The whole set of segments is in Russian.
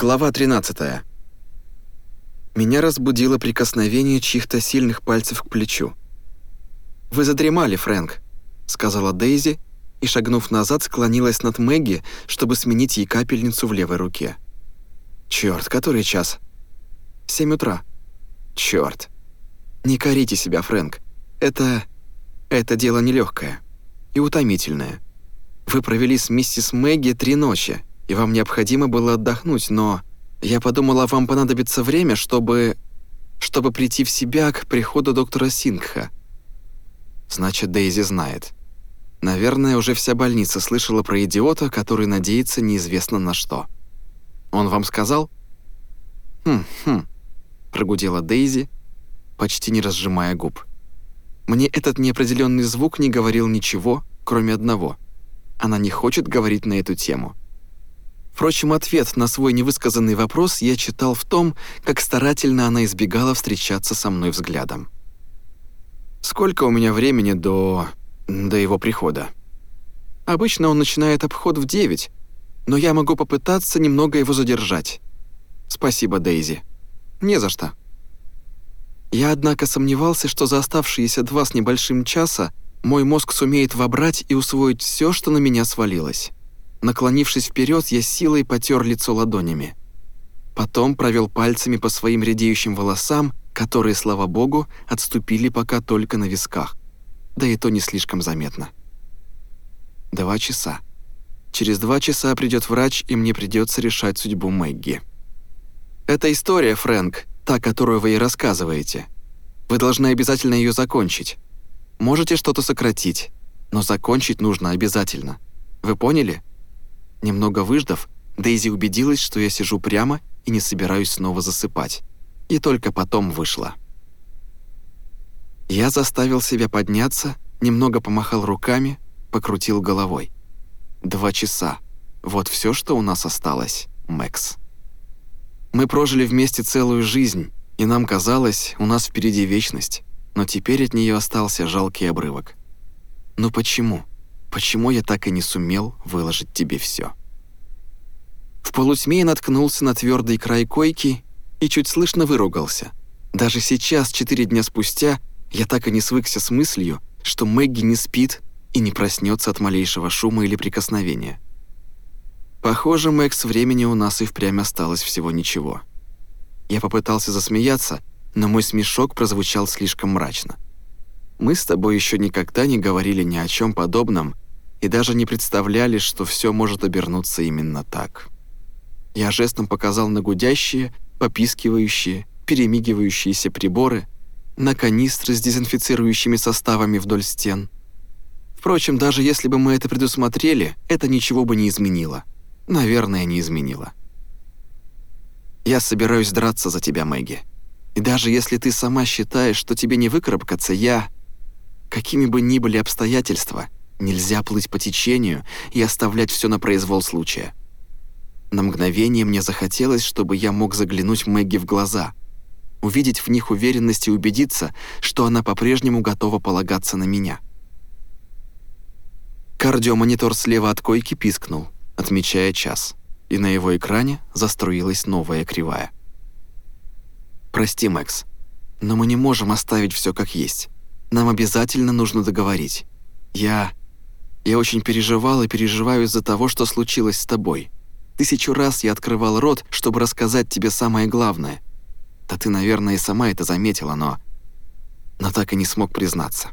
Глава 13. Меня разбудило прикосновение чьих-то сильных пальцев к плечу. «Вы задремали, Фрэнк», — сказала Дейзи, и, шагнув назад, склонилась над Мэгги, чтобы сменить ей капельницу в левой руке. «Чёрт, который час?» «Семь утра». «Чёрт». «Не корите себя, Фрэнк. Это... это дело нелегкое и утомительное. Вы провели с миссис Мэгги три ночи, и вам необходимо было отдохнуть, но я подумала, вам понадобится время, чтобы... чтобы прийти в себя к приходу доктора Сингха. Значит, Дейзи знает. Наверное, уже вся больница слышала про идиота, который надеется неизвестно на что. Он вам сказал? Хм-хм, прогудела Дейзи, почти не разжимая губ. Мне этот неопределенный звук не говорил ничего, кроме одного. Она не хочет говорить на эту тему. Впрочем, ответ на свой невысказанный вопрос я читал в том, как старательно она избегала встречаться со мной взглядом. «Сколько у меня времени до... до его прихода?» «Обычно он начинает обход в девять, но я могу попытаться немного его задержать. Спасибо, Дейзи. Не за что». Я, однако, сомневался, что за оставшиеся два с небольшим часа мой мозг сумеет вобрать и усвоить все, что на меня свалилось. Наклонившись вперед, я силой потер лицо ладонями. Потом провел пальцами по своим редеющим волосам, которые, слава богу, отступили пока только на висках. Да и то не слишком заметно. Два часа. Через два часа придет врач, и мне придется решать судьбу Мэгги. Это история, Фрэнк, та, которую вы ей рассказываете. Вы должны обязательно ее закончить. Можете что-то сократить, но закончить нужно обязательно. Вы поняли? Немного выждав, Дейзи убедилась, что я сижу прямо и не собираюсь снова засыпать. И только потом вышла. Я заставил себя подняться, немного помахал руками, покрутил головой. Два часа. Вот все, что у нас осталось, Мэкс. Мы прожили вместе целую жизнь, и нам казалось, у нас впереди вечность, но теперь от нее остался жалкий обрывок. Но почему? Почему я так и не сумел выложить тебе все? В полутьме я наткнулся на твердый край койки и чуть слышно выругался. Даже сейчас, четыре дня спустя, я так и не свыкся с мыслью, что Мэгги не спит и не проснется от малейшего шума или прикосновения. Похоже, Мэгс, времени у нас и впрямь осталось всего ничего. Я попытался засмеяться, но мой смешок прозвучал слишком мрачно. Мы с тобой еще никогда не говорили ни о чем подобном и даже не представляли, что все может обернуться именно так. Я жестом показал на гудящие, попискивающие, перемигивающиеся приборы, на канистры с дезинфицирующими составами вдоль стен. Впрочем, даже если бы мы это предусмотрели, это ничего бы не изменило. Наверное, не изменило. Я собираюсь драться за тебя, Мэгги. И даже если ты сама считаешь, что тебе не выкарабкаться, я... Какими бы ни были обстоятельства, нельзя плыть по течению и оставлять все на произвол случая. На мгновение мне захотелось, чтобы я мог заглянуть Мэгги в глаза, увидеть в них уверенность и убедиться, что она по-прежнему готова полагаться на меня. Кардиомонитор слева от койки пискнул, отмечая час, и на его экране заструилась новая кривая. «Прости, Мэкс, но мы не можем оставить все как есть. Нам обязательно нужно договорить. Я... я очень переживал и переживаю из-за того, что случилось с тобой. Тысячу раз я открывал рот, чтобы рассказать тебе самое главное. Да ты, наверное, и сама это заметила, но... Но так и не смог признаться.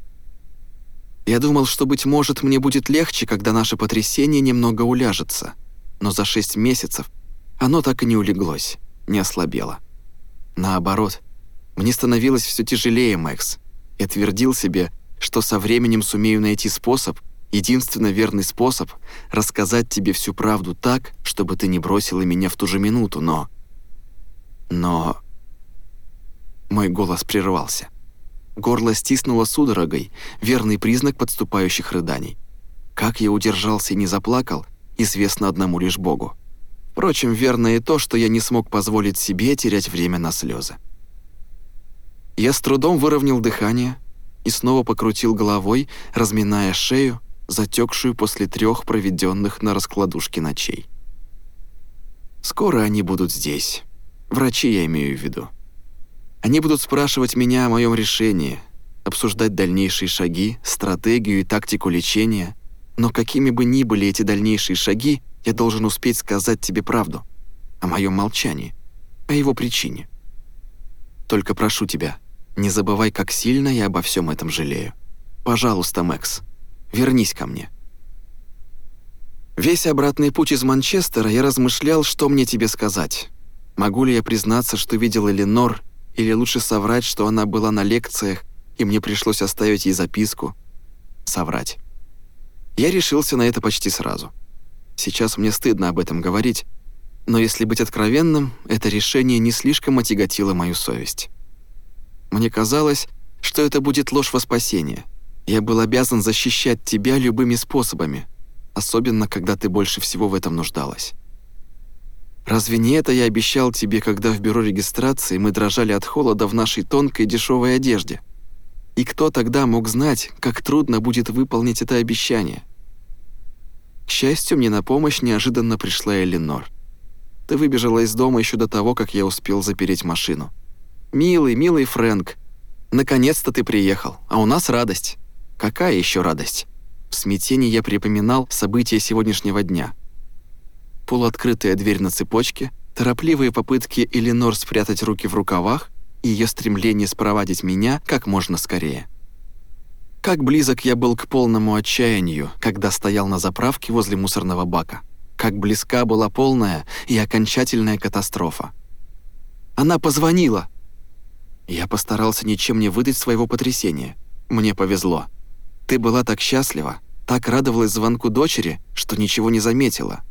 Я думал, что, быть может, мне будет легче, когда наше потрясение немного уляжется. Но за шесть месяцев оно так и не улеглось, не ослабело. Наоборот, мне становилось все тяжелее, Мэкс. Я твердил себе, что со временем сумею найти способ, единственно верный способ рассказать тебе всю правду так, чтобы ты не бросила меня в ту же минуту, но... Но... Мой голос прервался. Горло стиснуло судорогой, верный признак подступающих рыданий. Как я удержался и не заплакал, известно одному лишь Богу. Впрочем, верно и то, что я не смог позволить себе терять время на слезы. Я с трудом выровнял дыхание и снова покрутил головой, разминая шею, затекшую после трех проведенных на раскладушке ночей. Скоро они будут здесь. Врачи я имею в виду. Они будут спрашивать меня о моем решении, обсуждать дальнейшие шаги, стратегию и тактику лечения. Но какими бы ни были эти дальнейшие шаги, я должен успеть сказать тебе правду. О моем молчании. О его причине. Только прошу тебя, не забывай, как сильно я обо всем этом жалею. Пожалуйста, Мэкс, вернись ко мне. Весь обратный путь из Манчестера я размышлял, что мне тебе сказать. Могу ли я признаться, что видел Эленор, или лучше соврать, что она была на лекциях, и мне пришлось оставить ей записку? Соврать. Я решился на это почти сразу. Сейчас мне стыдно об этом говорить, но если быть откровенным, это решение не слишком отяготило мою совесть. Мне казалось, что это будет ложь во спасение. Я был обязан защищать тебя любыми способами, особенно когда ты больше всего в этом нуждалась. Разве не это я обещал тебе, когда в бюро регистрации мы дрожали от холода в нашей тонкой дешевой одежде? И кто тогда мог знать, как трудно будет выполнить это обещание? К счастью, мне на помощь неожиданно пришла Эленор. Ты выбежала из дома еще до того, как я успел запереть машину. «Милый, милый Фрэнк, наконец-то ты приехал, а у нас радость». «Какая еще радость?» В смятении я припоминал события сегодняшнего дня. Полуоткрытая дверь на цепочке, торопливые попытки Эленор спрятать руки в рукавах и ее стремление спровадить меня как можно скорее. Как близок я был к полному отчаянию, когда стоял на заправке возле мусорного бака. Как близка была полная и окончательная катастрофа. Она позвонила. Я постарался ничем не выдать своего потрясения. Мне повезло. Ты была так счастлива, так радовалась звонку дочери, что ничего не заметила.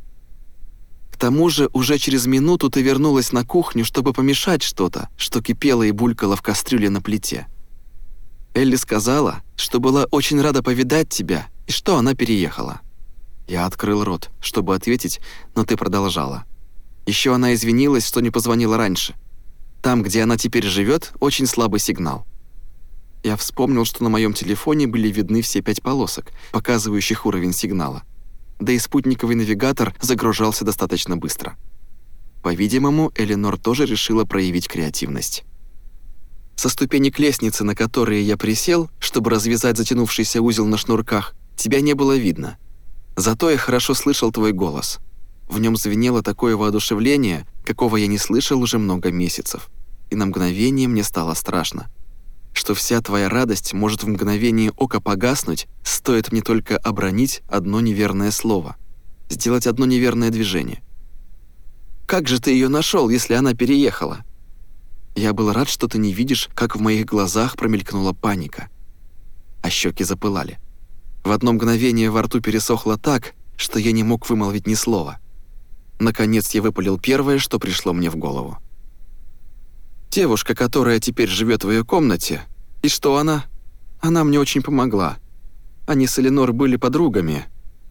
К тому же уже через минуту ты вернулась на кухню, чтобы помешать что-то, что кипело и булькало в кастрюле на плите. Элли сказала, что была очень рада повидать тебя и что она переехала. Я открыл рот, чтобы ответить, но ты продолжала. Еще она извинилась, что не позвонила раньше. Там, где она теперь живет, очень слабый сигнал. Я вспомнил, что на моем телефоне были видны все пять полосок, показывающих уровень сигнала. Да и спутниковый навигатор загружался достаточно быстро. По-видимому, Эленор тоже решила проявить креативность. Со ступенек лестницы, на которые я присел, чтобы развязать затянувшийся узел на шнурках, тебя не было видно. Зато я хорошо слышал твой голос. В нем звенело такое воодушевление, какого я не слышал уже много месяцев. И на мгновение мне стало страшно что вся твоя радость может в мгновение ока погаснуть, стоит мне только обронить одно неверное слово, сделать одно неверное движение. Как же ты ее нашел, если она переехала? Я был рад, что ты не видишь, как в моих глазах промелькнула паника. А щеки запылали. В одно мгновение во рту пересохло так, что я не мог вымолвить ни слова. Наконец я выпалил первое, что пришло мне в голову. Девушка, которая теперь живет в ее комнате. И что она? Она мне очень помогла. Они с Эленор были подругами.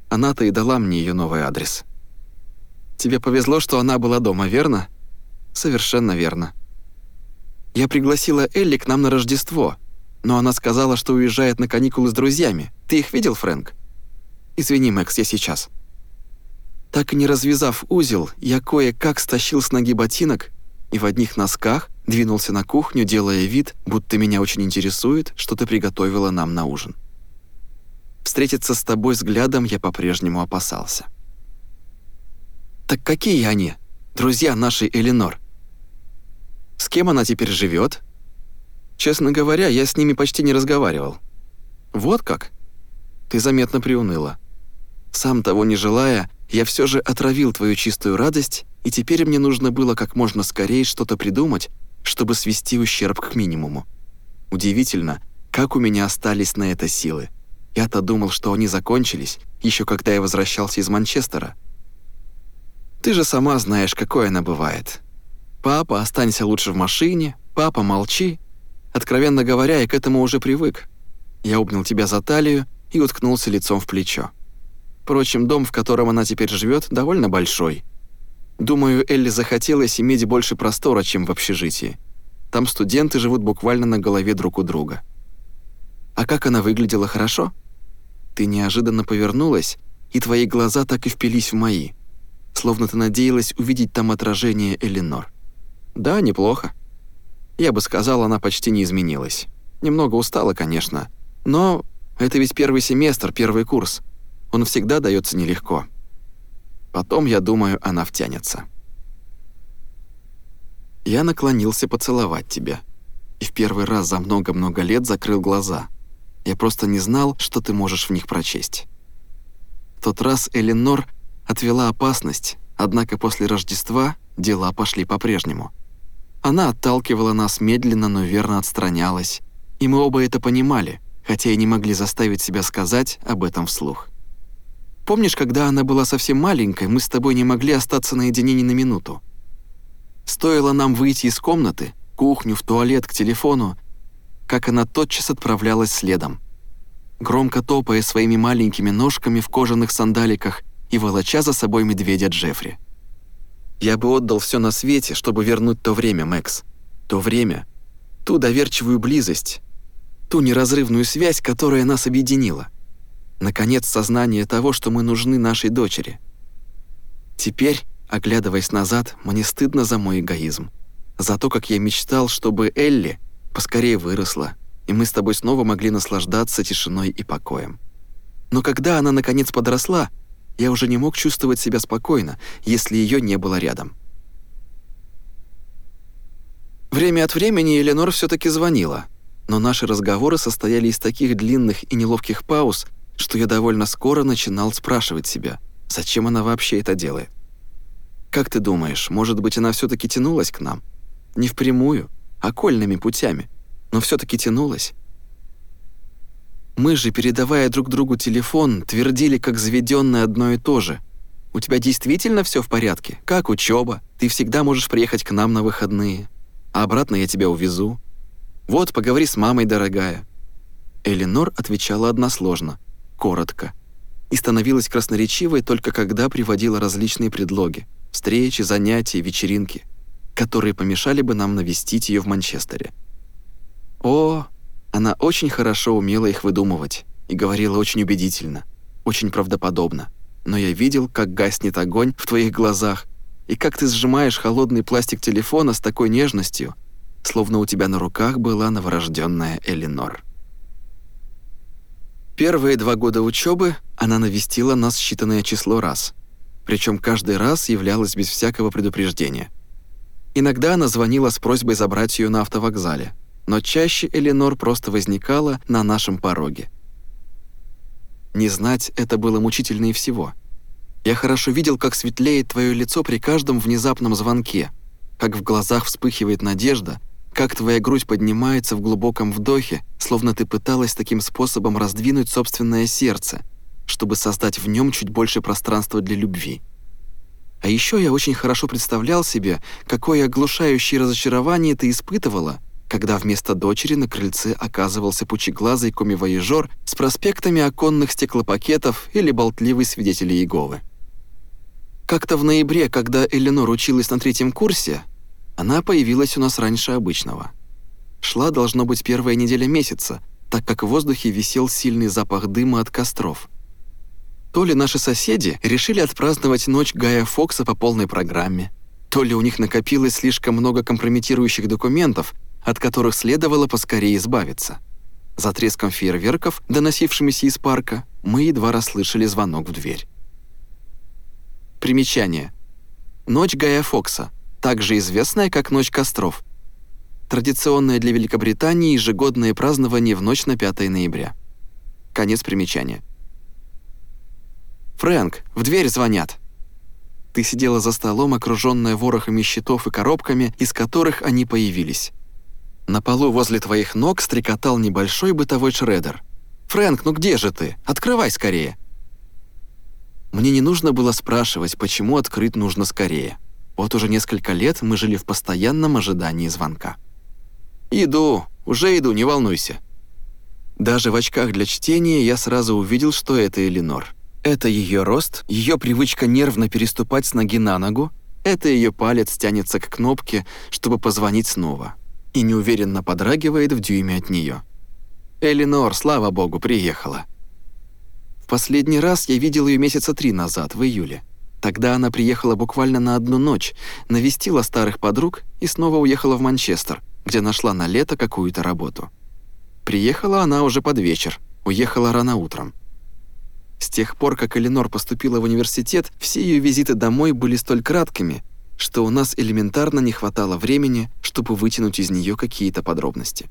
Она-то и дала мне ее новый адрес. Тебе повезло, что она была дома, верно? Совершенно верно. Я пригласила Элли к нам на Рождество, но она сказала, что уезжает на каникулы с друзьями. Ты их видел, Фрэнк? Извини, Мэкс, я сейчас. Так и не развязав узел, я кое-как стащил с ноги ботинок и в одних носках двинулся на кухню, делая вид, будто меня очень интересует, что ты приготовила нам на ужин. Встретиться с тобой взглядом я по-прежнему опасался. «Так какие они, друзья нашей Эленор? С кем она теперь живет? Честно говоря, я с ними почти не разговаривал. Вот как? Ты заметно приуныла. Сам того не желая, я все же отравил твою чистую радость, и теперь мне нужно было как можно скорее что-то придумать, чтобы свести ущерб к минимуму. Удивительно, как у меня остались на это силы. Я-то думал, что они закончились, еще когда я возвращался из Манчестера. Ты же сама знаешь, какой она бывает. Папа, останься лучше в машине, папа, молчи. Откровенно говоря, я к этому уже привык. Я обнял тебя за талию и уткнулся лицом в плечо. Впрочем, дом, в котором она теперь живет, довольно большой — Думаю, Элли захотелось иметь больше простора, чем в общежитии. Там студенты живут буквально на голове друг у друга. А как она выглядела хорошо? Ты неожиданно повернулась, и твои глаза так и впились в мои. словно ты надеялась увидеть там отражение Эленор. Да, неплохо. Я бы сказал, она почти не изменилась. Немного устала, конечно, но это ведь первый семестр, первый курс. Он всегда дается нелегко. Потом, я думаю, она втянется. Я наклонился поцеловать тебя. И в первый раз за много-много лет закрыл глаза. Я просто не знал, что ты можешь в них прочесть. В тот раз Эленор отвела опасность, однако после Рождества дела пошли по-прежнему. Она отталкивала нас медленно, но верно отстранялась, и мы оба это понимали, хотя и не могли заставить себя сказать об этом вслух. Помнишь, когда она была совсем маленькой, мы с тобой не могли остаться наедине ни на минуту? Стоило нам выйти из комнаты, кухню, в туалет, к телефону, как она тотчас отправлялась следом. Громко топая своими маленькими ножками в кожаных сандаликах и волоча за собой медведя Джеффри. Я бы отдал все на свете, чтобы вернуть то время, Мэкс. То время, ту доверчивую близость, ту неразрывную связь, которая нас объединила. Наконец, сознание того, что мы нужны нашей дочери. Теперь, оглядываясь назад, мне стыдно за мой эгоизм. За то, как я мечтал, чтобы Элли поскорее выросла, и мы с тобой снова могли наслаждаться тишиной и покоем. Но когда она наконец подросла, я уже не мог чувствовать себя спокойно, если ее не было рядом. Время от времени Эленор все таки звонила, но наши разговоры состояли из таких длинных и неловких пауз, что я довольно скоро начинал спрашивать себя, зачем она вообще это делает. Как ты думаешь, может быть, она все таки тянулась к нам? Не впрямую, а кольными путями, но все таки тянулась. Мы же, передавая друг другу телефон, твердили, как заведенное одно и то же. «У тебя действительно все в порядке? Как учеба? Ты всегда можешь приехать к нам на выходные. А обратно я тебя увезу. Вот, поговори с мамой, дорогая». Эленор отвечала односложно, коротко. И становилась красноречивой только когда приводила различные предлоги – встречи, занятия, вечеринки, которые помешали бы нам навестить ее в Манчестере. О, она очень хорошо умела их выдумывать и говорила очень убедительно, очень правдоподобно. Но я видел, как гаснет огонь в твоих глазах и как ты сжимаешь холодный пластик телефона с такой нежностью, словно у тебя на руках была новорожденная Элинор. Первые два года учебы она навестила нас считанное число раз, причем каждый раз являлась без всякого предупреждения. Иногда она звонила с просьбой забрать ее на автовокзале – но чаще Эленор просто возникала на нашем пороге. Не знать это было мучительнее всего. Я хорошо видел, как светлеет твое лицо при каждом внезапном звонке, как в глазах вспыхивает надежда, как твоя грудь поднимается в глубоком вдохе, словно ты пыталась таким способом раздвинуть собственное сердце, чтобы создать в нем чуть больше пространства для любви. А еще я очень хорошо представлял себе, какое оглушающее разочарование ты испытывала, когда вместо дочери на крыльце оказывался пучеглазый комивояжер с проспектами оконных стеклопакетов или болтливый свидетель Иеговы. Как-то в ноябре, когда Эленор училась на третьем курсе, она появилась у нас раньше обычного. Шла, должно быть, первая неделя месяца, так как в воздухе висел сильный запах дыма от костров. То ли наши соседи решили отпраздновать ночь Гая Фокса по полной программе, то ли у них накопилось слишком много компрометирующих документов, от которых следовало поскорее избавиться. За треском фейерверков, доносившимися из парка, мы едва расслышали звонок в дверь. Примечание. Ночь Гая Фокса, также известная как Ночь костров. Традиционное для Великобритании ежегодное празднование в ночь на 5 ноября. Конец примечания. «Фрэнк, в дверь звонят!» Ты сидела за столом, окруженная ворохами счетов и коробками, из которых они появились. На полу возле твоих ног стрекотал небольшой бытовой шредер. «Фрэнк, ну где же ты? Открывай скорее!» Мне не нужно было спрашивать, почему открыть нужно скорее. Вот уже несколько лет мы жили в постоянном ожидании звонка. «Иду, уже иду, не волнуйся». Даже в очках для чтения я сразу увидел, что это Эленор. Это ее рост, ее привычка нервно переступать с ноги на ногу, это ее палец тянется к кнопке, чтобы позвонить снова и неуверенно подрагивает в дюйме от нее. Элинор, слава богу, приехала. В последний раз я видел ее месяца три назад, в июле. Тогда она приехала буквально на одну ночь, навестила старых подруг и снова уехала в Манчестер, где нашла на лето какую-то работу. Приехала она уже под вечер, уехала рано утром. С тех пор, как Эленор поступила в университет, все ее визиты домой были столь краткими, что у нас элементарно не хватало времени, чтобы вытянуть из нее какие-то подробности.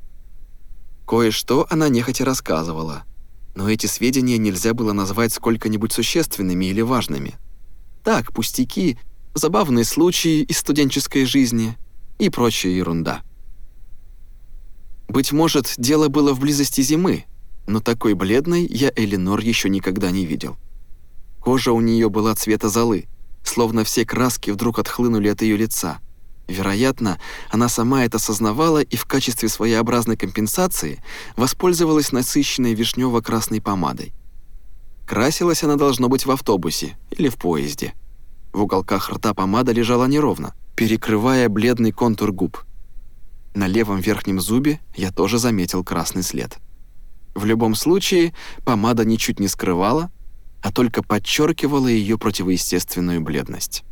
Кое-что она нехотя рассказывала, но эти сведения нельзя было назвать сколько-нибудь существенными или важными. Так, пустяки, забавные случаи из студенческой жизни и прочая ерунда. Быть может, дело было в близости зимы, но такой бледной я Элинор еще никогда не видел. Кожа у нее была цвета золы, словно все краски вдруг отхлынули от ее лица. Вероятно, она сама это осознавала и в качестве своеобразной компенсации воспользовалась насыщенной вишнево-красной помадой. Красилась она должно быть в автобусе или в поезде. В уголках рта помада лежала неровно, перекрывая бледный контур губ. На левом верхнем зубе я тоже заметил красный след. В любом случае, помада ничуть не скрывала, а только подчеркивала ее противоестественную бледность.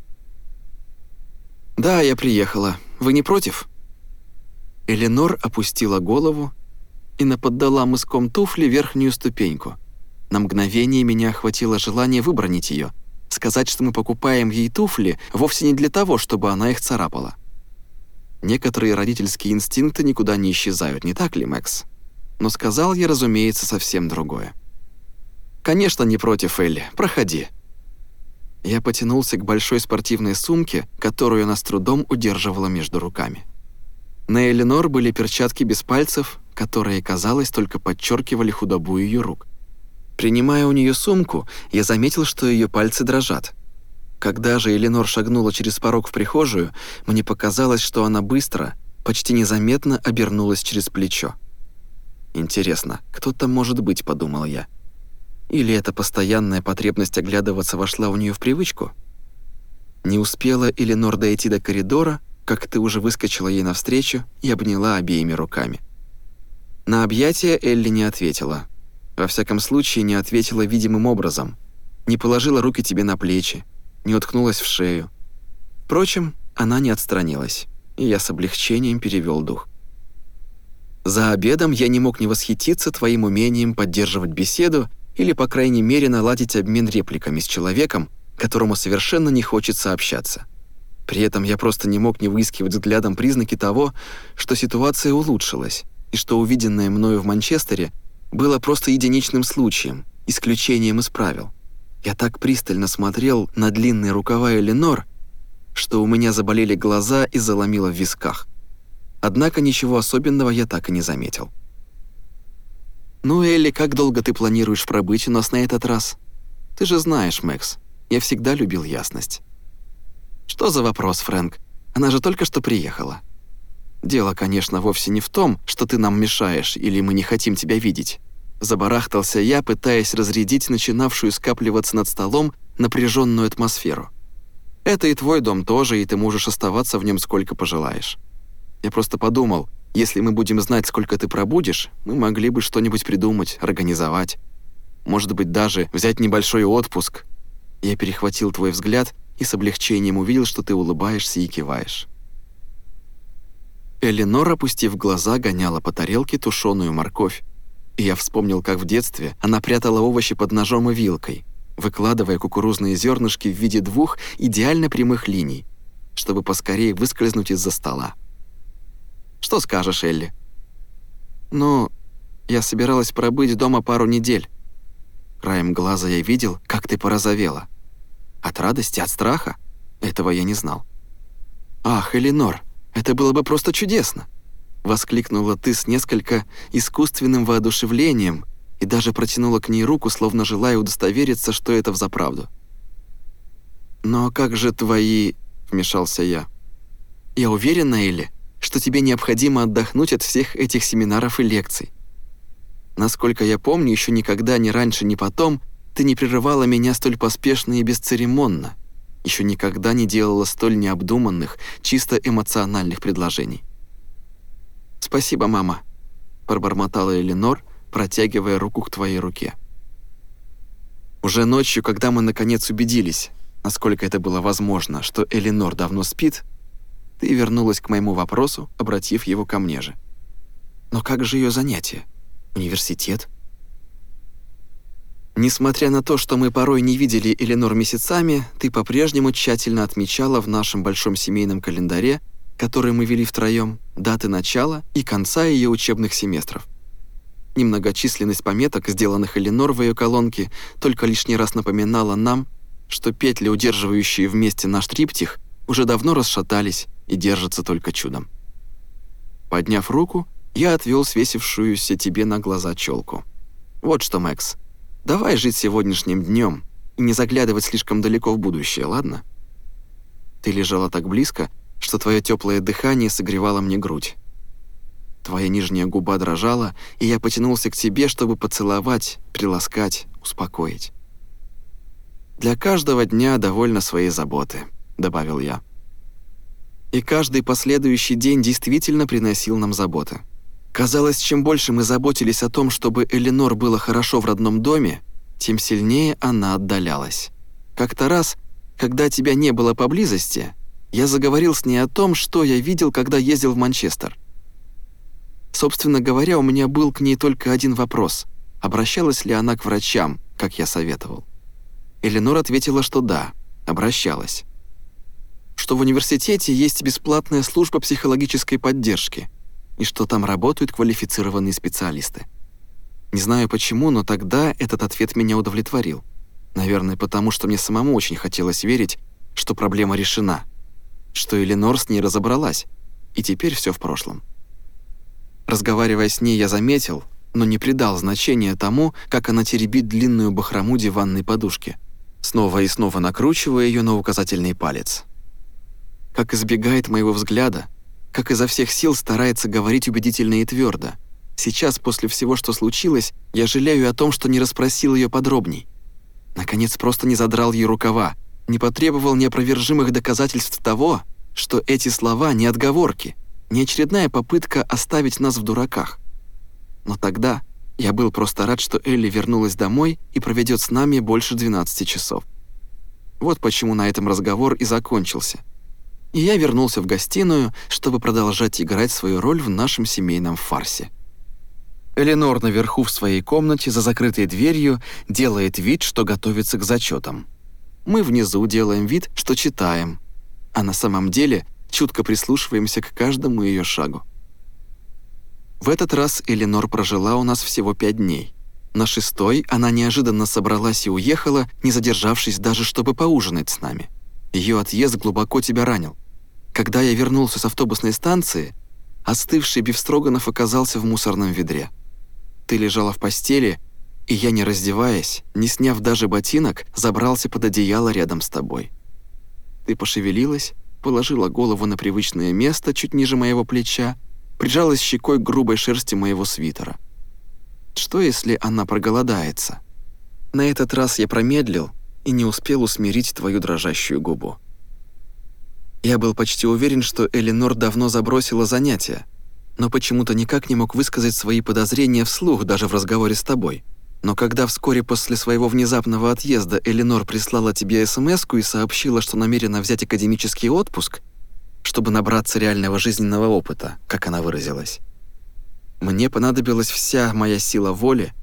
«Да, я приехала. Вы не против?» Эленор опустила голову и наподдала мыском туфли верхнюю ступеньку. На мгновение меня охватило желание выбронить ее, сказать, что мы покупаем ей туфли вовсе не для того, чтобы она их царапала. Некоторые родительские инстинкты никуда не исчезают, не так ли, Мэкс? но сказал я, разумеется, совсем другое. «Конечно, не против, Элли. Проходи». Я потянулся к большой спортивной сумке, которую она с трудом удерживала между руками. На Эленор были перчатки без пальцев, которые, казалось, только подчеркивали худобу ее рук. Принимая у нее сумку, я заметил, что ее пальцы дрожат. Когда же Эленор шагнула через порог в прихожую, мне показалось, что она быстро, почти незаметно обернулась через плечо. Интересно, кто там может быть, подумал я. Или эта постоянная потребность оглядываться вошла у нее в привычку? Не успела Эленор дойти до коридора, как ты уже выскочила ей навстречу и обняла обеими руками. На объятия Элли не ответила. Во всяком случае, не ответила видимым образом. Не положила руки тебе на плечи, не уткнулась в шею. Впрочем, она не отстранилась, и я с облегчением перевел дух. За обедом я не мог не восхититься твоим умением поддерживать беседу или, по крайней мере, наладить обмен репликами с человеком, которому совершенно не хочется общаться. При этом я просто не мог не выискивать взглядом признаки того, что ситуация улучшилась, и что увиденное мною в Манчестере было просто единичным случаем, исключением из правил. Я так пристально смотрел на длинные рукава Эленор, что у меня заболели глаза и заломило в висках. Однако ничего особенного я так и не заметил. «Ну, Элли, как долго ты планируешь пробыть у нас на этот раз? Ты же знаешь, Мэкс, я всегда любил ясность». «Что за вопрос, Фрэнк? Она же только что приехала». «Дело, конечно, вовсе не в том, что ты нам мешаешь или мы не хотим тебя видеть». Забарахтался я, пытаясь разрядить начинавшую скапливаться над столом напряженную атмосферу. «Это и твой дом тоже, и ты можешь оставаться в нем сколько пожелаешь. Я просто подумал, если мы будем знать, сколько ты пробудешь, мы могли бы что-нибудь придумать, организовать. Может быть, даже взять небольшой отпуск. Я перехватил твой взгляд и с облегчением увидел, что ты улыбаешься и киваешь. Эленор, опустив глаза, гоняла по тарелке тушеную морковь. И я вспомнил, как в детстве она прятала овощи под ножом и вилкой, выкладывая кукурузные зернышки в виде двух идеально прямых линий, чтобы поскорее выскользнуть из-за стола. Что скажешь, Элли?» «Ну, я собиралась пробыть дома пару недель. Краем глаза я видел, как ты порозовела. От радости, от страха? Этого я не знал». «Ах, Эленор, это было бы просто чудесно!» Воскликнула ты с несколько искусственным воодушевлением и даже протянула к ней руку, словно желая удостовериться, что это взаправду. «Но как же твои...» — вмешался я. «Я уверена, Элли, что тебе необходимо отдохнуть от всех этих семинаров и лекций. Насколько я помню, еще никогда, ни раньше, ни потом, ты не прерывала меня столь поспешно и бесцеремонно, еще никогда не делала столь необдуманных, чисто эмоциональных предложений. «Спасибо, мама», — пробормотала Эленор, протягивая руку к твоей руке. Уже ночью, когда мы наконец убедились, насколько это было возможно, что Эленор давно спит, ты вернулась к моему вопросу, обратив его ко мне же. Но как же ее занятие? Университет? Несмотря на то, что мы порой не видели Эленор месяцами, ты по-прежнему тщательно отмечала в нашем большом семейном календаре, который мы вели втроем, даты начала и конца ее учебных семестров. Немногочисленность пометок, сделанных Эленор в ее колонке, только лишний раз напоминала нам, что петли, удерживающие вместе наш триптих, уже давно расшатались и держатся только чудом. Подняв руку, я отвел свесившуюся тебе на глаза челку. «Вот что, Мэкс, давай жить сегодняшним днем и не заглядывать слишком далеко в будущее, ладно?» Ты лежала так близко, что твое теплое дыхание согревало мне грудь. Твоя нижняя губа дрожала, и я потянулся к тебе, чтобы поцеловать, приласкать, успокоить. «Для каждого дня довольно своей заботы», — добавил я. И каждый последующий день действительно приносил нам заботы. Казалось, чем больше мы заботились о том, чтобы Эленор было хорошо в родном доме, тем сильнее она отдалялась. Как-то раз, когда тебя не было поблизости, я заговорил с ней о том, что я видел, когда ездил в Манчестер. Собственно говоря, у меня был к ней только один вопрос. Обращалась ли она к врачам, как я советовал? Эленор ответила, что да, обращалась. Что в университете есть бесплатная служба психологической поддержки и что там работают квалифицированные специалисты. Не знаю почему, но тогда этот ответ меня удовлетворил. Наверное, потому что мне самому очень хотелось верить, что проблема решена, что Эленор с ней разобралась, и теперь все в прошлом. Разговаривая с ней, я заметил, но не придал значения тому, как она теребит длинную бахрому диванной подушки, снова и снова накручивая ее на указательный палец. Как избегает моего взгляда, как изо всех сил старается говорить убедительно и твердо. Сейчас, после всего, что случилось, я жалею о том, что не расспросил ее подробней. Наконец, просто не задрал ей рукава, не потребовал неопровержимых доказательств того, что эти слова не отговорки, не очередная попытка оставить нас в дураках. Но тогда я был просто рад, что Элли вернулась домой и проведет с нами больше 12 часов. Вот почему на этом разговор и закончился. И я вернулся в гостиную, чтобы продолжать играть свою роль в нашем семейном фарсе. Эленор наверху в своей комнате за закрытой дверью делает вид, что готовится к зачетам. Мы внизу делаем вид, что читаем, а на самом деле чутко прислушиваемся к каждому ее шагу. В этот раз Эленор прожила у нас всего пять дней. На шестой она неожиданно собралась и уехала, не задержавшись даже, чтобы поужинать с нами. Ее отъезд глубоко тебя ранил. Когда я вернулся с автобусной станции, остывший Бифстроганов оказался в мусорном ведре. Ты лежала в постели, и я, не раздеваясь, не сняв даже ботинок, забрался под одеяло рядом с тобой. Ты пошевелилась, положила голову на привычное место чуть ниже моего плеча, прижалась щекой к грубой шерсти моего свитера. Что, если она проголодается? На этот раз я промедлил и не успел усмирить твою дрожащую губу. Я был почти уверен, что Эленор давно забросила занятия, но почему-то никак не мог высказать свои подозрения вслух даже в разговоре с тобой. Но когда вскоре после своего внезапного отъезда Эленор прислала тебе смс и сообщила, что намерена взять академический отпуск, чтобы набраться реального жизненного опыта, как она выразилась, мне понадобилась вся моя сила воли,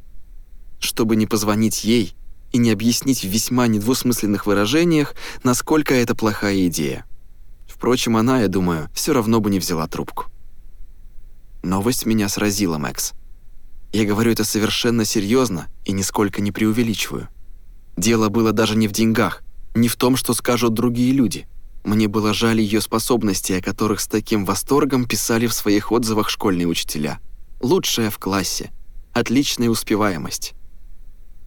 чтобы не позвонить ей и не объяснить в весьма недвусмысленных выражениях, насколько это плохая идея. Впрочем, она, я думаю, все равно бы не взяла трубку. Новость меня сразила, Мэкс. Я говорю это совершенно серьезно и нисколько не преувеличиваю. Дело было даже не в деньгах, не в том, что скажут другие люди. Мне было жаль ее способностей, о которых с таким восторгом писали в своих отзывах школьные учителя. Лучшая в классе, отличная успеваемость.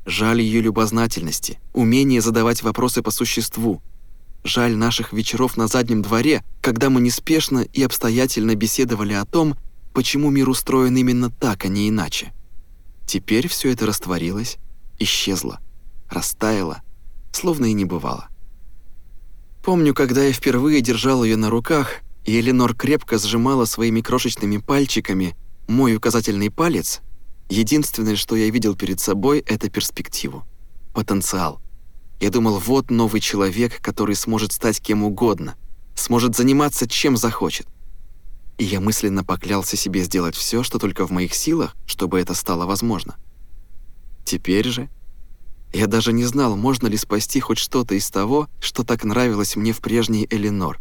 Жаль ее любознательности, умение задавать вопросы по существу. Жаль наших вечеров на заднем дворе, когда мы неспешно и обстоятельно беседовали о том, почему мир устроен именно так, а не иначе. Теперь все это растворилось, исчезло, растаяло, словно и не бывало. Помню, когда я впервые держал ее на руках, и Эленор крепко сжимала своими крошечными пальчиками мой указательный палец, единственное, что я видел перед собой, это перспективу, потенциал. Я думал, вот новый человек, который сможет стать кем угодно, сможет заниматься чем захочет. И я мысленно поклялся себе сделать все, что только в моих силах, чтобы это стало возможно. Теперь же я даже не знал, можно ли спасти хоть что-то из того, что так нравилось мне в прежней Эленор.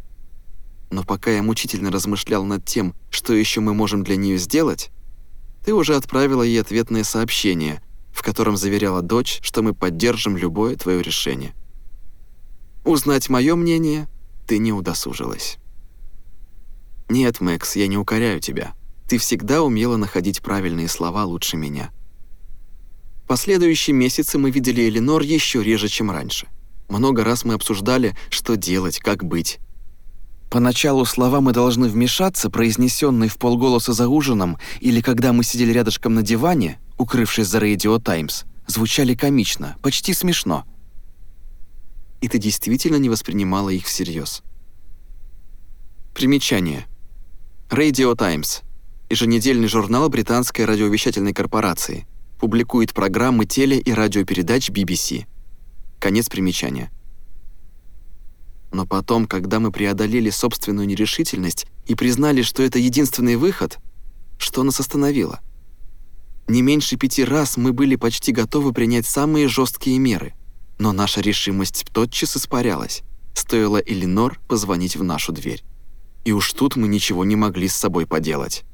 Но пока я мучительно размышлял над тем, что еще мы можем для нее сделать, ты уже отправила ей ответное сообщение, в котором заверяла дочь, что мы поддержим любое твое решение. Узнать мое мнение ты не удосужилась. Нет, Мэкс, я не укоряю тебя. Ты всегда умела находить правильные слова лучше меня. Последующие месяцы мы видели Эленор еще реже, чем раньше. Много раз мы обсуждали, что делать, как быть. Поначалу слова «мы должны вмешаться», произнесенные в полголоса за ужином или когда мы сидели рядышком на диване, укрывшись за Radio Times, звучали комично, почти смешно. И ты действительно не воспринимала их всерьез. Примечание. Radio Times – еженедельный журнал британской радиовещательной корпорации – публикует программы теле- и радиопередач BBC. Конец примечания. Но потом, когда мы преодолели собственную нерешительность и признали, что это единственный выход, что нас остановило? Не меньше пяти раз мы были почти готовы принять самые жесткие меры, но наша решимость тотчас испарялась. Стоило Элинор позвонить в нашу дверь. И уж тут мы ничего не могли с собой поделать.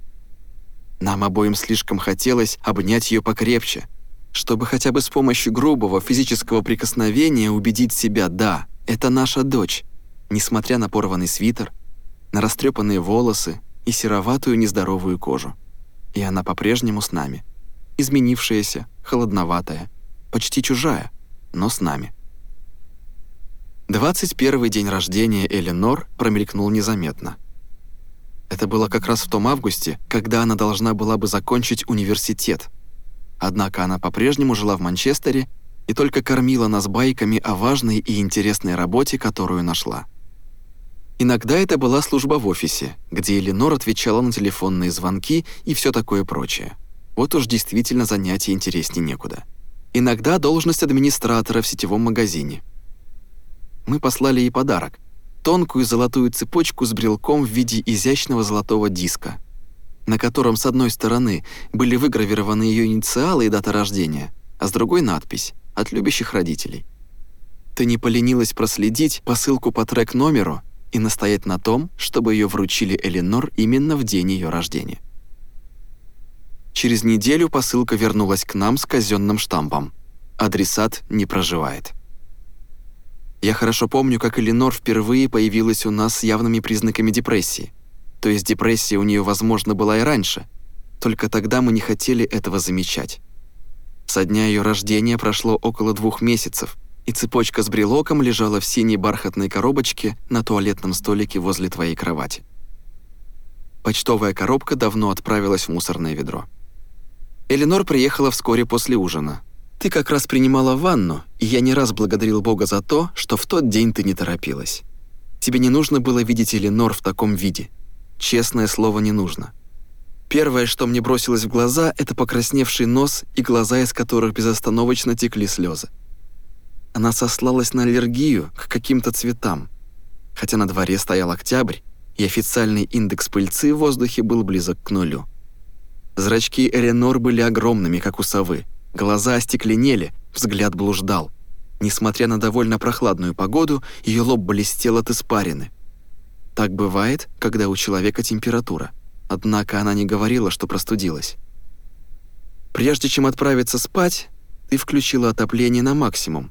Нам обоим слишком хотелось обнять ее покрепче, чтобы хотя бы с помощью грубого физического прикосновения убедить себя «да, это наша дочь», несмотря на порванный свитер, на растрепанные волосы и сероватую нездоровую кожу. И она по-прежнему с нами. Изменившаяся, холодноватая, почти чужая, но с нами. 21 день рождения Эленор промелькнул незаметно – это было как раз в том августе, когда она должна была бы закончить университет. Однако она по-прежнему жила в Манчестере и только кормила нас байками о важной и интересной работе, которую нашла. Иногда это была служба в офисе, где Эленор отвечала на телефонные звонки и все такое прочее. Вот уж действительно занятие интереснее некуда. Иногда должность администратора в сетевом магазине. Мы послали ей подарок – тонкую золотую цепочку с брелком в виде изящного золотого диска, на котором с одной стороны были выгравированы ее инициалы и дата рождения, а с другой надпись «От любящих родителей». Ты не поленилась проследить посылку по трек-номеру и настоять на том, чтобы ее вручили Эленор именно в день ее рождения. Через неделю посылка вернулась к нам с казенным штампом. Адресат не проживает. Я хорошо помню, как Эленор впервые появилась у нас с явными признаками депрессии. То есть депрессия у нее, возможно, была и раньше. Только тогда мы не хотели этого замечать. Со дня ее рождения прошло около двух месяцев, и цепочка с брелоком лежала в синей бархатной коробочке на туалетном столике возле твоей кровати. Почтовая коробка давно отправилась в мусорное ведро. Эленор приехала вскоре после ужина, ты как раз принимала ванну, и я не раз благодарил Бога за то, что в тот день ты не торопилась. Тебе не нужно было видеть Эленор в таком виде. Честное слово, не нужно. Первое, что мне бросилось в глаза, это покрасневший нос и глаза, из которых безостановочно текли слезы. Она сослалась на аллергию к каким-то цветам. Хотя на дворе стоял октябрь, и официальный индекс пыльцы в воздухе был близок к нулю. Зрачки Эленор были огромными, как у совы, Глаза остекленели, взгляд блуждал. Несмотря на довольно прохладную погоду, ее лоб блестел от испарины. Так бывает, когда у человека температура. Однако она не говорила, что простудилась. Прежде чем отправиться спать, ты включила отопление на максимум.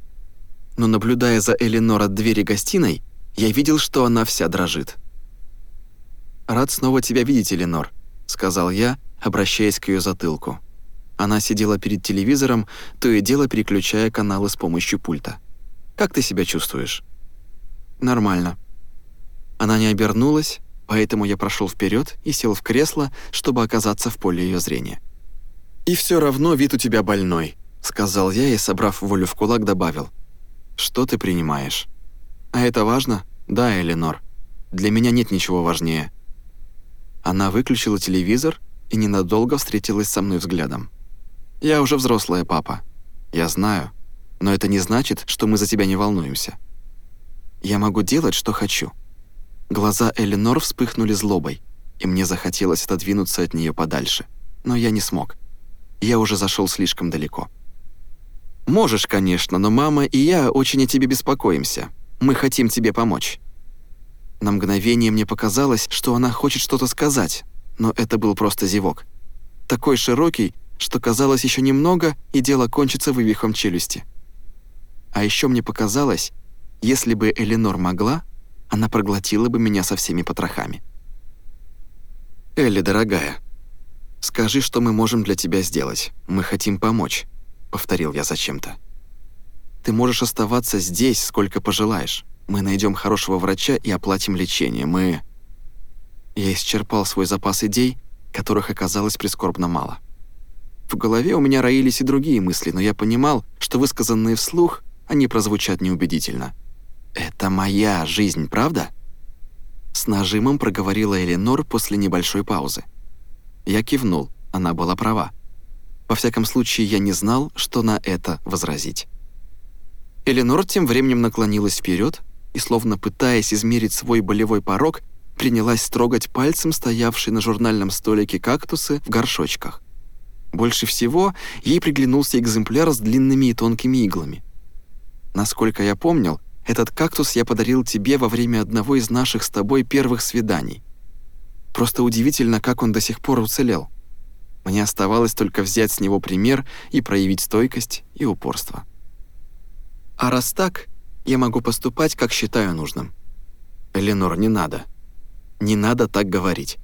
Но наблюдая за Эленор от двери гостиной, я видел, что она вся дрожит. «Рад снова тебя видеть, Эленор», — сказал я, обращаясь к ее затылку. Она сидела перед телевизором, то и дело переключая каналы с помощью пульта. «Как ты себя чувствуешь?» «Нормально». Она не обернулась, поэтому я прошел вперед и сел в кресло, чтобы оказаться в поле ее зрения. «И все равно вид у тебя больной», — сказал я и, собрав волю в кулак, добавил. «Что ты принимаешь?» «А это важно?» «Да, Эленор. Для меня нет ничего важнее». Она выключила телевизор и ненадолго встретилась со мной взглядом. «Я уже взрослая, папа. Я знаю. Но это не значит, что мы за тебя не волнуемся. Я могу делать, что хочу». Глаза Эленор вспыхнули злобой, и мне захотелось отодвинуться от нее подальше. Но я не смог. Я уже зашел слишком далеко. «Можешь, конечно, но мама и я очень о тебе беспокоимся. Мы хотим тебе помочь». На мгновение мне показалось, что она хочет что-то сказать, но это был просто зевок. Такой широкий, что казалось еще немного, и дело кончится вывихом челюсти. А еще мне показалось, если бы Эленор могла, она проглотила бы меня со всеми потрохами. «Элли, дорогая, скажи, что мы можем для тебя сделать. Мы хотим помочь», — повторил я зачем-то. «Ты можешь оставаться здесь, сколько пожелаешь. Мы найдем хорошего врача и оплатим лечение. Мы...» Я исчерпал свой запас идей, которых оказалось прискорбно мало. В голове у меня роились и другие мысли, но я понимал, что высказанные вслух они прозвучат неубедительно. «Это моя жизнь, правда?» С нажимом проговорила Эленор после небольшой паузы. Я кивнул, она была права. Во всяком случае, я не знал, что на это возразить. Эленор тем временем наклонилась вперед и, словно пытаясь измерить свой болевой порог, принялась строгать пальцем стоявшие на журнальном столике кактусы в горшочках. Больше всего ей приглянулся экземпляр с длинными и тонкими иглами. Насколько я помнил, этот кактус я подарил тебе во время одного из наших с тобой первых свиданий. Просто удивительно, как он до сих пор уцелел. Мне оставалось только взять с него пример и проявить стойкость и упорство. А раз так, я могу поступать, как считаю нужным. Эленор, не надо. Не надо так говорить.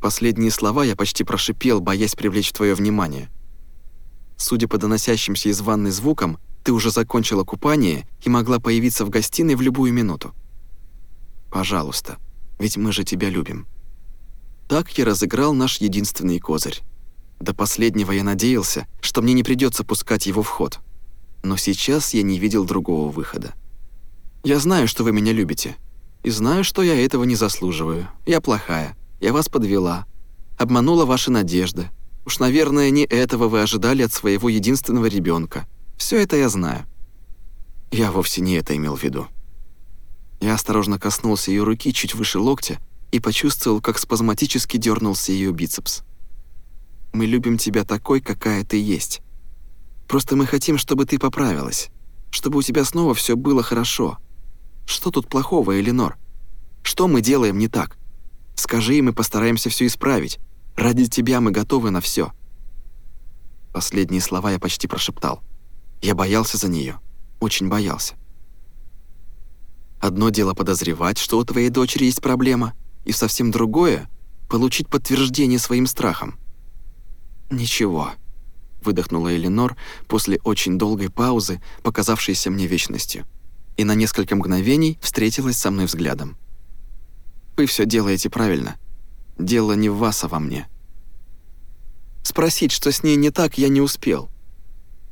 Последние слова я почти прошипел, боясь привлечь твое внимание. Судя по доносящимся из ванной звукам, ты уже закончила купание и могла появиться в гостиной в любую минуту. Пожалуйста, ведь мы же тебя любим. Так я разыграл наш единственный козырь. До последнего я надеялся, что мне не придется пускать его в ход. Но сейчас я не видел другого выхода. Я знаю, что вы меня любите. И знаю, что я этого не заслуживаю. Я плохая. Я вас подвела. Обманула ваши надежды. Уж, наверное, не этого вы ожидали от своего единственного ребенка. Все это я знаю. Я вовсе не это имел в виду. Я осторожно коснулся ее руки чуть выше локтя и почувствовал, как спазматически дернулся ее бицепс. Мы любим тебя такой, какая ты есть. Просто мы хотим, чтобы ты поправилась, чтобы у тебя снова все было хорошо. Что тут плохого, Эленор? Что мы делаем не так? Скажи, и мы постараемся все исправить. Ради тебя мы готовы на все. Последние слова я почти прошептал. Я боялся за нее, очень боялся. Одно дело подозревать, что у твоей дочери есть проблема, и совсем другое — получить подтверждение своим страхам. «Ничего», — выдохнула Эленор после очень долгой паузы, показавшейся мне вечностью, и на несколько мгновений встретилась со мной взглядом. «Вы все делаете правильно. Дело не в вас, а во мне». Спросить, что с ней не так, я не успел.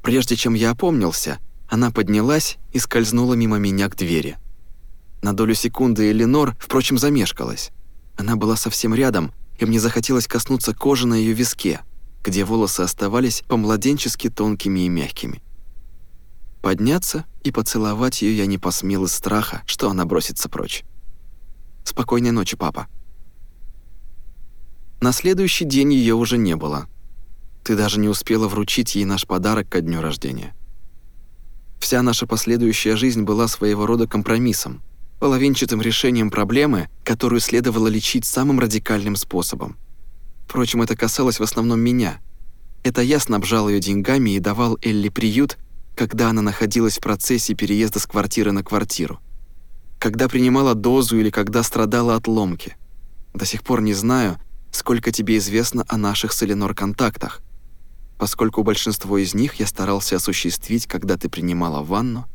Прежде чем я опомнился, она поднялась и скользнула мимо меня к двери. На долю секунды Эленор, впрочем, замешкалась. Она была совсем рядом, и мне захотелось коснуться кожи на ее виске, где волосы оставались по-младенчески тонкими и мягкими. Подняться и поцеловать ее я не посмел из страха, что она бросится прочь. «Спокойной ночи, папа». На следующий день ее уже не было — ты даже не успела вручить ей наш подарок ко дню рождения. Вся наша последующая жизнь была своего рода компромиссом, половинчатым решением проблемы, которую следовало лечить самым радикальным способом. Впрочем, это касалось в основном меня. Это я снабжал ее деньгами и давал Элли приют, когда она находилась в процессе переезда с квартиры на квартиру. Когда принимала дозу или когда страдала от ломки. До сих пор не знаю, сколько тебе известно о наших с Эленор контактах, поскольку большинство из них я старался осуществить, когда ты принимала ванну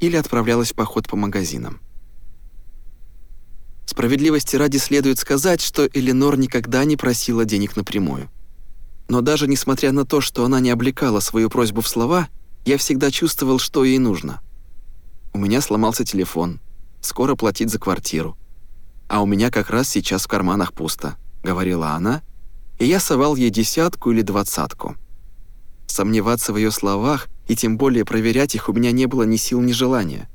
или отправлялась в поход по магазинам. Справедливости ради следует сказать, что Эленор никогда не просила денег напрямую. Но даже несмотря на то, что она не облекала свою просьбу в слова, я всегда чувствовал, что ей нужно. У меня сломался телефон, скоро платить за квартиру. А у меня как раз сейчас в карманах пусто, говорила она, и я совал ей десятку или двадцатку. Сомневаться в ее словах и тем более проверять их у меня не было ни сил, ни желания.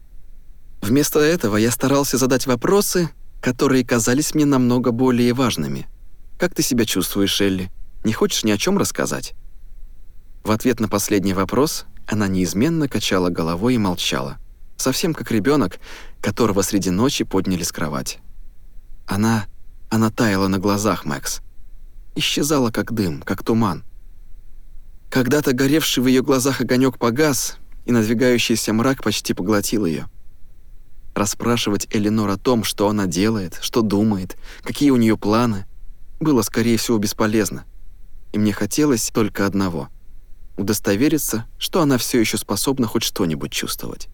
Вместо этого я старался задать вопросы, которые казались мне намного более важными. «Как ты себя чувствуешь, Элли? Не хочешь ни о чем рассказать?» В ответ на последний вопрос она неизменно качала головой и молчала, совсем как ребенок, которого среди ночи подняли с кровати. Она... она таяла на глазах, Мэкс. Исчезала как дым, как туман. Когда-то горевший в ее глазах огонек погас, и надвигающийся мрак почти поглотил ее. Расспрашивать Эленор о том, что она делает, что думает, какие у нее планы, было, скорее всего, бесполезно. И мне хотелось только одного — удостовериться, что она все еще способна хоть что-нибудь чувствовать.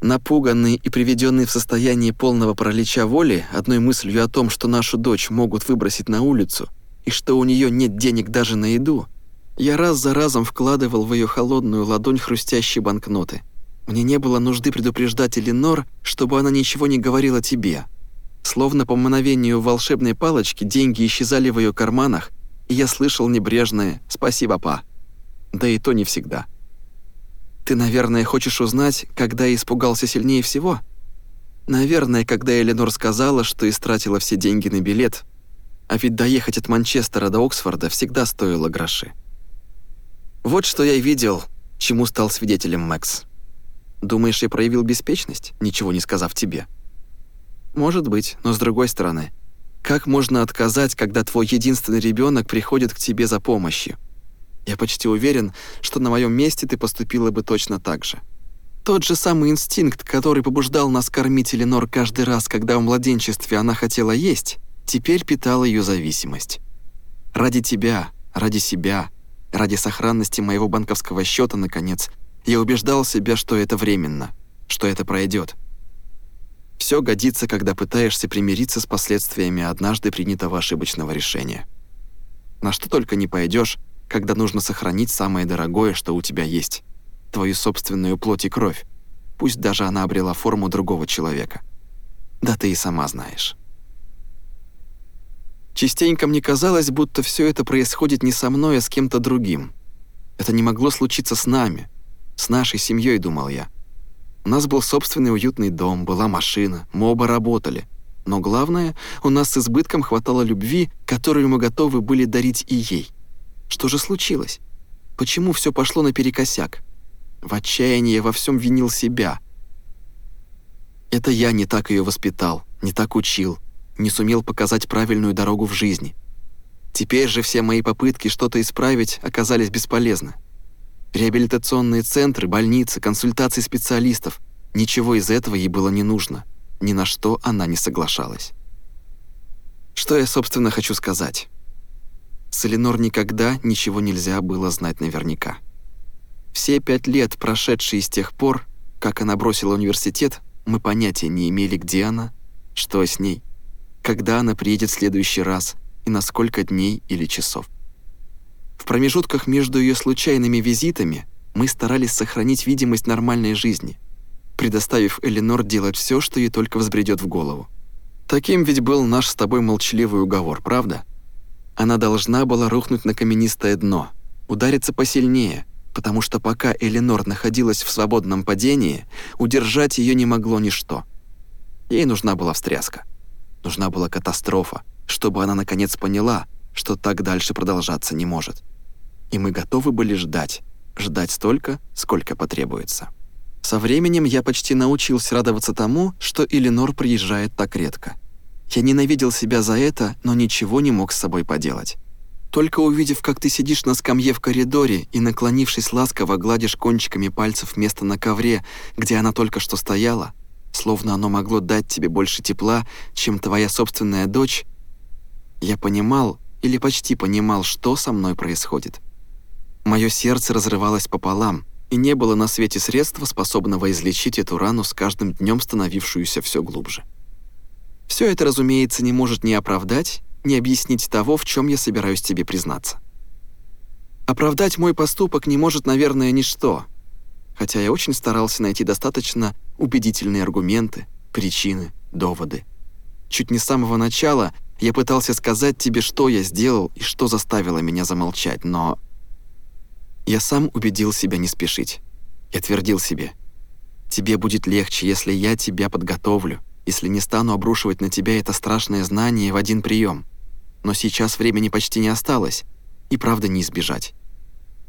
Напуганный и приведенный в состояние полного паралича воли одной мыслью о том, что нашу дочь могут выбросить на улицу и что у нее нет денег даже на еду, я раз за разом вкладывал в ее холодную ладонь хрустящие банкноты — мне не было нужды предупреждать Эленор, чтобы она ничего не говорила тебе. Словно по мановению волшебной палочки деньги исчезали в ее карманах, и я слышал небрежное «спасибо, па». Да и то не всегда. Ты, наверное, хочешь узнать, когда я испугался сильнее всего? Наверное, когда Эленор сказала, что истратила все деньги на билет, а ведь доехать от Манчестера до Оксфорда всегда стоило гроши. Вот что я видел, чему стал свидетелем Мэкс. Думаешь, я проявил беспечность, ничего не сказав тебе? Может быть, но с другой стороны, как можно отказать, когда твой единственный ребенок приходит к тебе за помощью? Я почти уверен, что на моем месте ты поступила бы точно так же. Тот же самый инстинкт, который побуждал нас кормить Эленор каждый раз, когда в младенчестве она хотела есть, теперь питал ее зависимость. Ради тебя, ради себя, ради сохранности моего банковского счета, наконец, я убеждал себя, что это временно, что это пройдет. Все годится, когда пытаешься примириться с последствиями однажды принятого ошибочного решения. На что только не пойдешь, когда нужно сохранить самое дорогое, что у тебя есть – твою собственную плоть и кровь, пусть даже она обрела форму другого человека. Да ты и сама знаешь. Частенько мне казалось, будто все это происходит не со мной, а с кем-то другим. Это не могло случиться с нами – с нашей семьей, думал я. У нас был собственный уютный дом, была машина, мы оба работали. Но главное, у нас с избытком хватало любви, которую мы готовы были дарить и ей. Что же случилось? Почему все пошло наперекосяк? В отчаянии я во всем винил себя. Это я не так ее воспитал, не так учил, не сумел показать правильную дорогу в жизни. Теперь же все мои попытки что-то исправить оказались бесполезны. Реабилитационные центры, больницы, консультации специалистов. Ничего из этого ей было не нужно. Ни на что она не соглашалась. Что я, собственно, хочу сказать? С Эленор никогда ничего нельзя было знать наверняка. Все пять лет, прошедшие с тех пор, как она бросила университет, мы понятия не имели, где она, что с ней, когда она приедет в следующий раз и на сколько дней или часов. В промежутках между ее случайными визитами мы старались сохранить видимость нормальной жизни, предоставив Эленор делать все, что ей только взбредет в голову. Таким ведь был наш с тобой молчаливый уговор, правда? Она должна была рухнуть на каменистое дно, удариться посильнее, потому что пока Эленор находилась в свободном падении, удержать ее не могло ничто. Ей нужна была встряска. Нужна была катастрофа, чтобы она наконец поняла, что так дальше продолжаться не может и мы готовы были ждать, ждать столько, сколько потребуется. Со временем я почти научился радоваться тому, что Эленор приезжает так редко. Я ненавидел себя за это, но ничего не мог с собой поделать. Только увидев, как ты сидишь на скамье в коридоре и, наклонившись ласково, гладишь кончиками пальцев место на ковре, где она только что стояла, словно оно могло дать тебе больше тепла, чем твоя собственная дочь, я понимал или почти понимал, что со мной происходит. Мое сердце разрывалось пополам, и не было на свете средства, способного излечить эту рану с каждым днем становившуюся все глубже. Все это, разумеется, не может ни оправдать, ни объяснить того, в чем я собираюсь тебе признаться. Оправдать мой поступок не может, наверное, ничто, хотя я очень старался найти достаточно убедительные аргументы, причины, доводы. Чуть не с самого начала я пытался сказать тебе, что я сделал и что заставило меня замолчать, но Я сам убедил себя не спешить. Я твердил себе, «Тебе будет легче, если я тебя подготовлю, если не стану обрушивать на тебя это страшное знание в один прием. Но сейчас времени почти не осталось, и правда не избежать.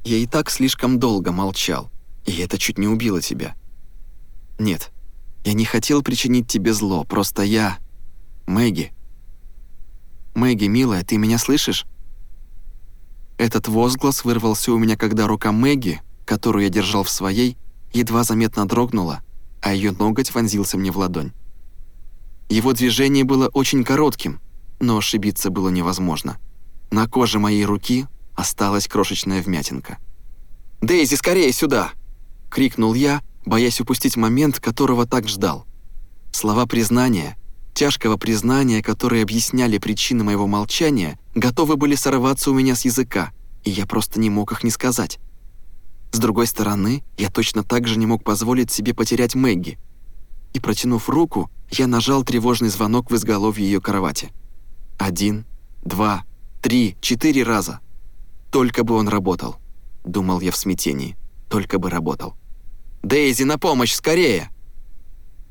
Я и так слишком долго молчал, и это чуть не убило тебя. Нет, я не хотел причинить тебе зло, просто я... Мэгги. Мэгги, милая, ты меня слышишь? Этот возглас вырвался у меня, когда рука Мэгги, которую я держал в своей, едва заметно дрогнула, а ее ноготь вонзился мне в ладонь. Его движение было очень коротким, но ошибиться было невозможно. На коже моей руки осталась крошечная вмятинка. «Дейзи, скорее сюда!» — крикнул я, боясь упустить момент, которого так ждал. Слова признания, тяжкого признания, которые объясняли причины моего молчания, готовы были сорваться у меня с языка, и я просто не мог их не сказать. С другой стороны, я точно так же не мог позволить себе потерять Мэгги. И протянув руку, я нажал тревожный звонок в изголовье ее кровати. Один, два, три, четыре раза. Только бы он работал. Думал я в смятении. Только бы работал. «Дейзи, на помощь, скорее!»